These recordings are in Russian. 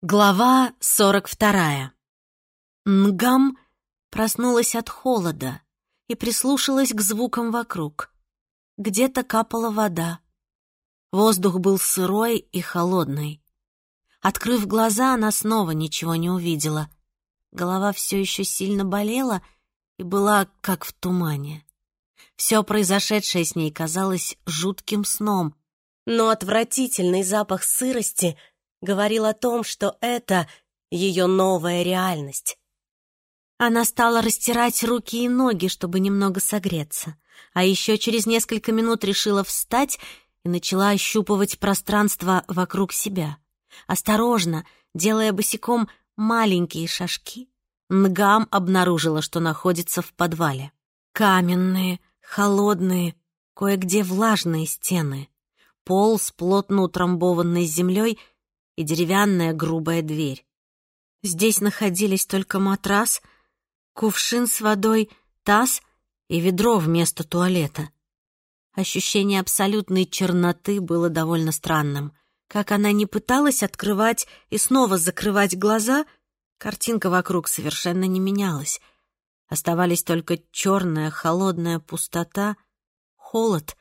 Глава сорок вторая. Нгам проснулась от холода и прислушалась к звукам вокруг. Где-то капала вода. Воздух был сырой и холодный. Открыв глаза, она снова ничего не увидела. Голова все еще сильно болела и была как в тумане. Все произошедшее с ней казалось жутким сном, но отвратительный запах сырости — говорил о том, что это ее новая реальность. Она стала растирать руки и ноги, чтобы немного согреться, а еще через несколько минут решила встать и начала ощупывать пространство вокруг себя. Осторожно, делая босиком маленькие шажки, Нгам обнаружила, что находится в подвале. Каменные, холодные, кое-где влажные стены, пол с плотно утрамбованной землей — и деревянная грубая дверь. Здесь находились только матрас, кувшин с водой, таз и ведро вместо туалета. Ощущение абсолютной черноты было довольно странным. Как она не пыталась открывать и снова закрывать глаза, картинка вокруг совершенно не менялась. Оставались только черная холодная пустота, холод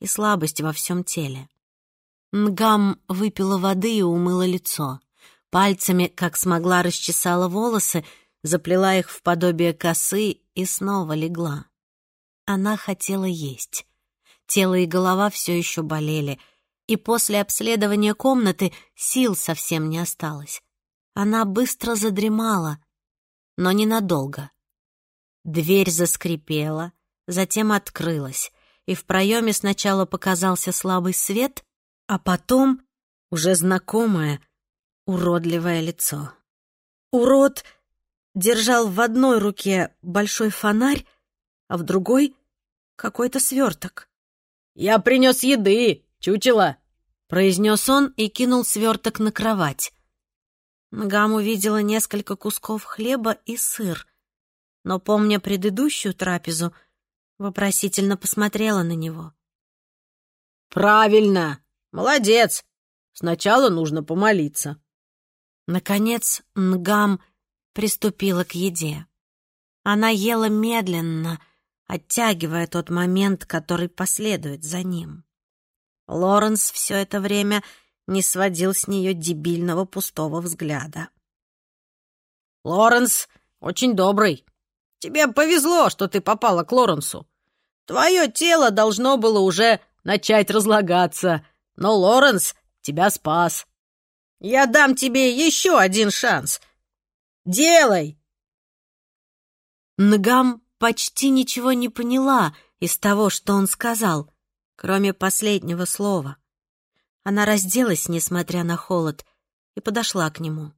и слабость во всем теле. Нгам выпила воды и умыла лицо. Пальцами, как смогла, расчесала волосы, заплела их в подобие косы и снова легла. Она хотела есть. Тело и голова все еще болели, и после обследования комнаты сил совсем не осталось. Она быстро задремала, но ненадолго. Дверь заскрипела, затем открылась, и в проеме сначала показался слабый свет, а потом уже знакомое уродливое лицо. Урод держал в одной руке большой фонарь, а в другой — какой-то сверток. «Я принес еды, чучело!» — произнес он и кинул сверток на кровать. Гам увидела несколько кусков хлеба и сыр, но, помня предыдущую трапезу, вопросительно посмотрела на него. «Правильно!» Молодец. Сначала нужно помолиться. Наконец Нгам приступила к еде. Она ела медленно, оттягивая тот момент, который последует за ним. Лоренс все это время не сводил с нее дебильного пустого взгляда. «Лоренс очень добрый. Тебе повезло, что ты попала к Лоренсу. Твое тело должно было уже начать разлагаться, но Лоренс тебя спас. Я дам тебе еще один шанс. Делай!» Нгам почти ничего не поняла из того, что он сказал, кроме последнего слова. Она разделась, несмотря на холод, и подошла к нему.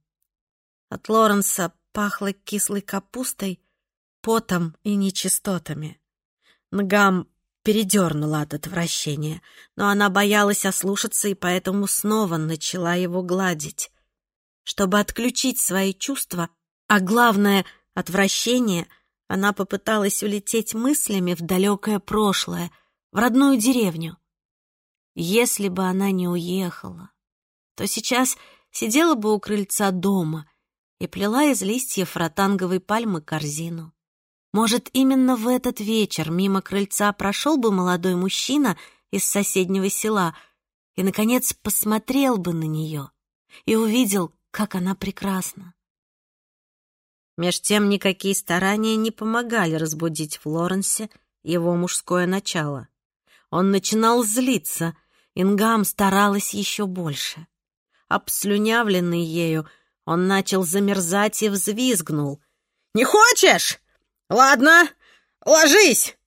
От Лоренса пахло кислой капустой, потом и нечистотами. Нгам передернула от отвращения, но она боялась ослушаться и поэтому снова начала его гладить. Чтобы отключить свои чувства, а главное — отвращение, она попыталась улететь мыслями в далекое прошлое, в родную деревню. Если бы она не уехала, то сейчас сидела бы у крыльца дома и плела из листьев ротанговой пальмы корзину. Может, именно в этот вечер мимо крыльца прошел бы молодой мужчина из соседнего села и, наконец, посмотрел бы на нее и увидел, как она прекрасна. Меж тем никакие старания не помогали разбудить в Лоренсе его мужское начало. Он начинал злиться, Ингам старалась еще больше. Обслюнявленный ею, он начал замерзать и взвизгнул. «Не хочешь? «Ладно, ложись!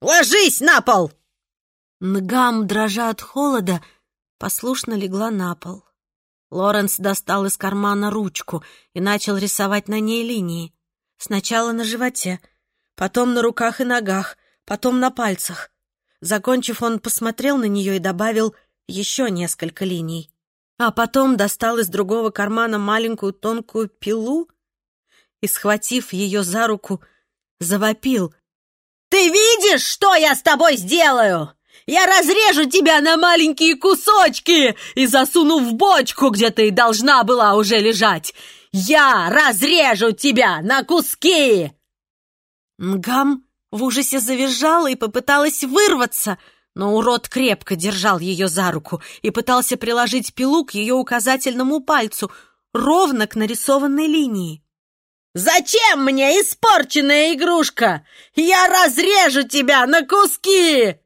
Ложись на пол!» Нгам, дрожа от холода, послушно легла на пол. Лоренс достал из кармана ручку и начал рисовать на ней линии. Сначала на животе, потом на руках и ногах, потом на пальцах. Закончив, он посмотрел на нее и добавил еще несколько линий. А потом достал из другого кармана маленькую тонкую пилу и, схватив ее за руку, завопил. «Ты видишь, что я с тобой сделаю? Я разрежу тебя на маленькие кусочки и засуну в бочку, где ты должна была уже лежать. Я разрежу тебя на куски!» Нгам в ужасе завизжала и попыталась вырваться, но урод крепко держал ее за руку и пытался приложить пилу к ее указательному пальцу, ровно к нарисованной линии. «Зачем мне испорченная игрушка? Я разрежу тебя на куски!»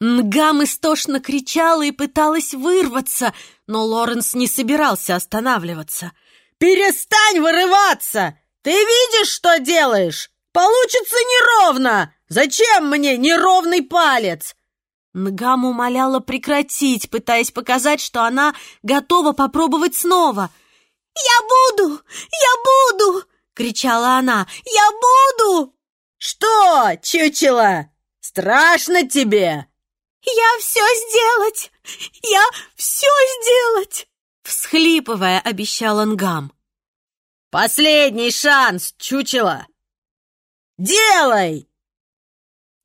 Нгам истошно кричала и пыталась вырваться, но Лоренс не собирался останавливаться. «Перестань вырываться! Ты видишь, что делаешь? Получится неровно! Зачем мне неровный палец?» Нгам умоляла прекратить, пытаясь показать, что она готова попробовать снова. «Я буду! Я буду!» — кричала она. «Я буду!» «Что, чучело, страшно тебе?» «Я все сделать! Я все сделать!» Всхлипывая, обещал Нгам. «Последний шанс, чучело! Делай!»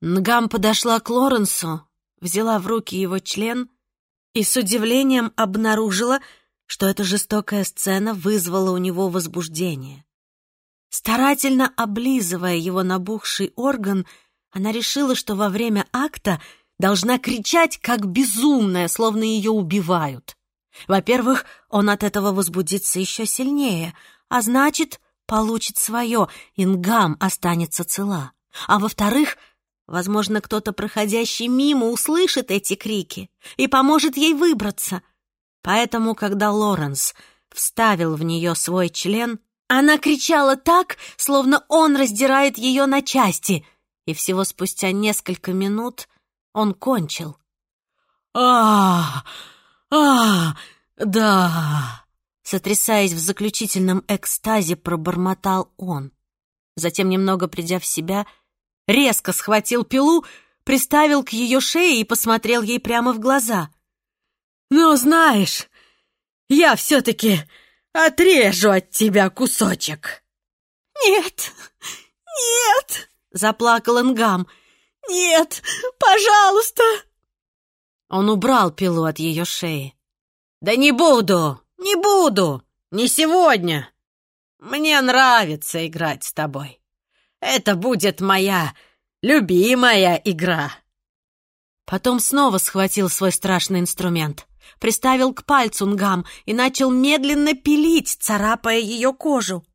Нгам подошла к Лоренсу, взяла в руки его член и с удивлением обнаружила, что эта жестокая сцена вызвала у него возбуждение. Старательно облизывая его набухший орган, она решила, что во время акта должна кричать, как безумная, словно ее убивают. Во-первых, он от этого возбудится еще сильнее, а значит, получит свое, ингам останется цела. А во-вторых, возможно, кто-то, проходящий мимо, услышит эти крики и поможет ей выбраться. Поэтому, когда Лоренс вставил в нее свой член, она кричала так, словно он раздирает ее на части, и всего спустя несколько минут он кончил. а а да Сотрясаясь в заключительном экстазе, пробормотал он. Затем, немного придя в себя, резко схватил пилу, приставил к ее шее и посмотрел ей прямо в глаза. «Ну, знаешь, я все-таки отрежу от тебя кусочек!» «Нет, нет!» — заплакал Ингам. «Нет, пожалуйста!» Он убрал пилу от ее шеи. «Да не буду, не буду, не сегодня. Мне нравится играть с тобой. Это будет моя любимая игра». Потом снова схватил свой страшный инструмент, приставил к пальцу Нгам и начал медленно пилить, царапая ее кожу.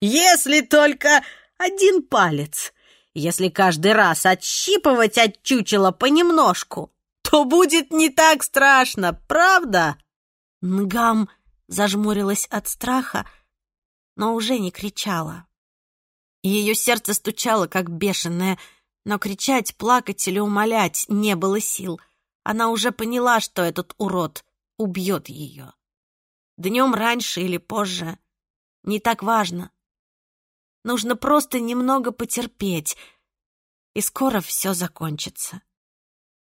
«Если только один палец если каждый раз отщипывать от чучела понемножку, то будет не так страшно, правда?» Нгам зажмурилась от страха, но уже не кричала. Ее сердце стучало, как бешеное, но кричать, плакать или умолять не было сил. Она уже поняла, что этот урод убьет ее. Днем раньше или позже. Не так важно. Нужно просто немного потерпеть, и скоро все закончится.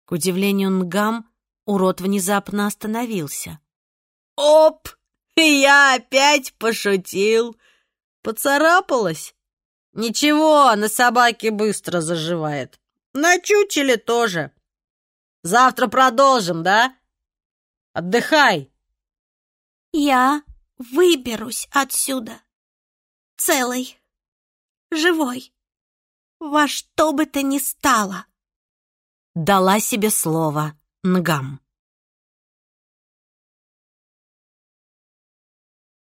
К удивлению Нгам, урод внезапно остановился. «Оп! Я опять пошутил! Поцарапалась? Ничего, на собаке быстро заживает. На чучеле тоже. Завтра продолжим, да? Отдыхай!» «Я выберусь отсюда, целый живой. Во что бы то ни стало. Дала себе слово Нгам.